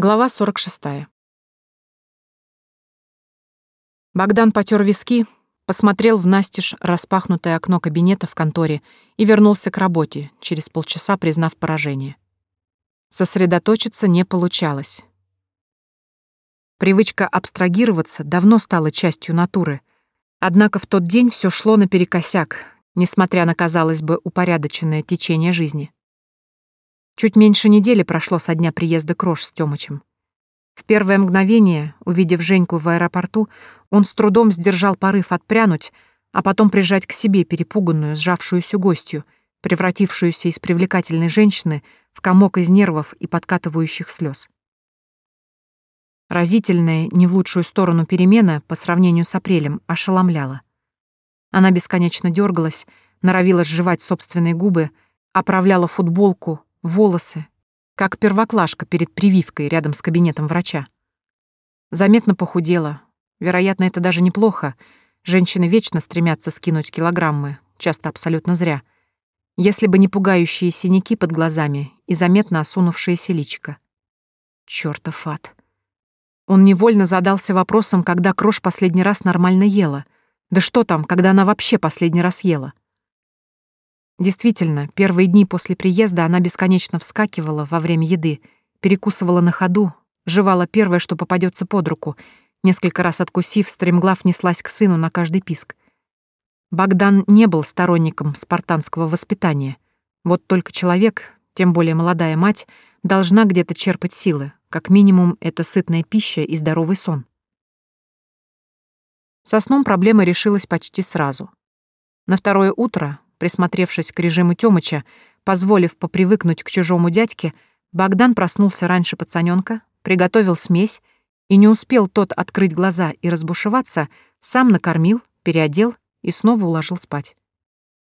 Глава 46. Богдан потер виски, посмотрел в настежь распахнутое окно кабинета в конторе и вернулся к работе, через полчаса признав поражение. Сосредоточиться не получалось. Привычка абстрагироваться давно стала частью натуры, однако в тот день все шло наперекосяк, несмотря на, казалось бы, упорядоченное течение жизни. Чуть меньше недели прошло со дня приезда Крош с Тёмычем. В первое мгновение, увидев Женьку в аэропорту, он с трудом сдержал порыв отпрянуть, а потом прижать к себе перепуганную, сжавшуюся гостью, превратившуюся из привлекательной женщины в комок из нервов и подкатывающих слез. Разительная, не в лучшую сторону перемена по сравнению с апрелем ошеломляла. Она бесконечно дергалась, норовила сживать собственные губы, оправляла футболку, волосы, как первоклашка перед прививкой рядом с кабинетом врача. Заметно похудела. Вероятно, это даже неплохо. Женщины вечно стремятся скинуть килограммы, часто абсолютно зря. Если бы не пугающие синяки под глазами и заметно осунувшееся личико. Чёртов ад. Он невольно задался вопросом, когда Крош последний раз нормально ела. Да что там, когда она вообще последний раз ела? Действительно, первые дни после приезда она бесконечно вскакивала во время еды, перекусывала на ходу, жевала первое, что попадется под руку, несколько раз откусив, стремглав неслась к сыну на каждый писк. Богдан не был сторонником спартанского воспитания. Вот только человек, тем более молодая мать, должна где-то черпать силы, как минимум это сытная пища и здоровый сон. Со сном проблема решилась почти сразу. На второе утро, Присмотревшись к режиму Тёмыча, позволив попривыкнуть к чужому дядьке, Богдан проснулся раньше пацанёнка, приготовил смесь, и не успел тот открыть глаза и разбушеваться, сам накормил, переодел и снова уложил спать.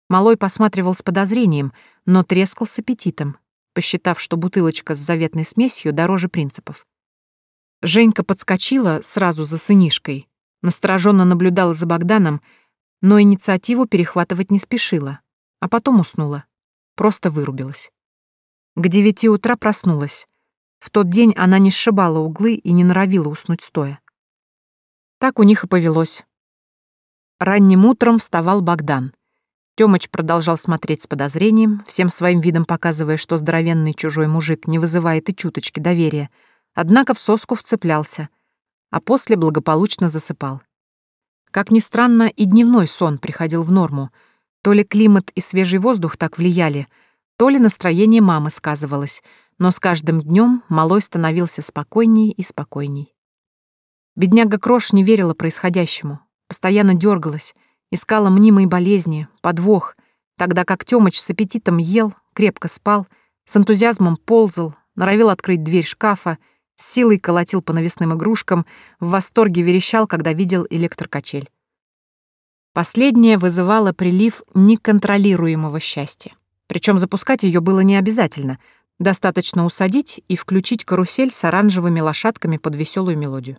Малой посматривал с подозрением, но трескал с аппетитом, посчитав, что бутылочка с заветной смесью дороже принципов. Женька подскочила сразу за сынишкой, настороженно наблюдала за Богданом, но инициативу перехватывать не спешила, а потом уснула. Просто вырубилась. К девяти утра проснулась. В тот день она не сшибала углы и не норовила уснуть стоя. Так у них и повелось. Ранним утром вставал Богдан. Тёмыч продолжал смотреть с подозрением, всем своим видом показывая, что здоровенный чужой мужик не вызывает и чуточки доверия, однако в соску вцеплялся, а после благополучно засыпал. Как ни странно, и дневной сон приходил в норму. То ли климат и свежий воздух так влияли, то ли настроение мамы сказывалось, но с каждым днем малой становился спокойней и спокойней. Бедняга Крош не верила происходящему, постоянно дергалась, искала мнимые болезни, подвох, тогда как Тёмыч с аппетитом ел, крепко спал, с энтузиазмом ползал, норовил открыть дверь шкафа, силой колотил по навесным игрушкам, в восторге верещал, когда видел электрокачель. Последнее вызывало прилив неконтролируемого счастья. Причем запускать ее было не обязательно, достаточно усадить и включить карусель с оранжевыми лошадками под веселую мелодию.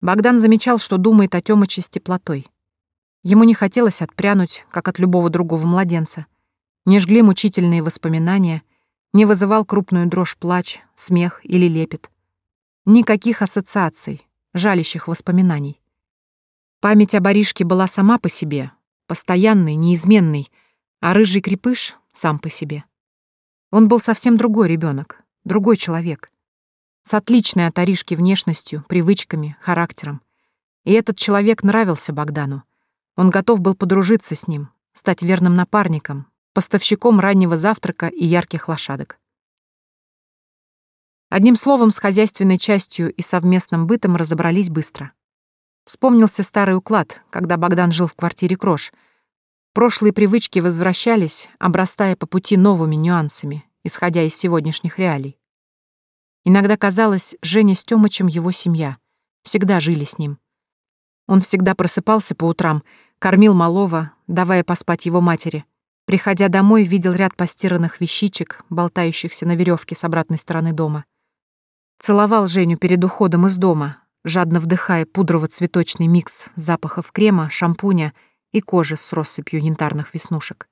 Богдан замечал, что думает о Тёмыче с теплотой. Ему не хотелось отпрянуть, как от любого другого младенца. Не жгли мучительные воспоминания — не вызывал крупную дрожь плач, смех или лепет. Никаких ассоциаций, жалящих воспоминаний. Память о Боришке была сама по себе, постоянной, неизменной, а рыжий крепыш — сам по себе. Он был совсем другой ребенок, другой человек. С отличной от Аришки внешностью, привычками, характером. И этот человек нравился Богдану. Он готов был подружиться с ним, стать верным напарником, поставщиком раннего завтрака и ярких лошадок. Одним словом, с хозяйственной частью и совместным бытом разобрались быстро. Вспомнился старый уклад, когда Богдан жил в квартире Крош. Прошлые привычки возвращались, обрастая по пути новыми нюансами, исходя из сегодняшних реалий. Иногда казалось, Женя с Тёмычем его семья. Всегда жили с ним. Он всегда просыпался по утрам, кормил малого, давая поспать его матери, Приходя домой, видел ряд постиранных вещичек, болтающихся на веревке с обратной стороны дома. Целовал Женю перед уходом из дома, жадно вдыхая пудрово-цветочный микс запахов крема, шампуня и кожи с россыпью янтарных веснушек.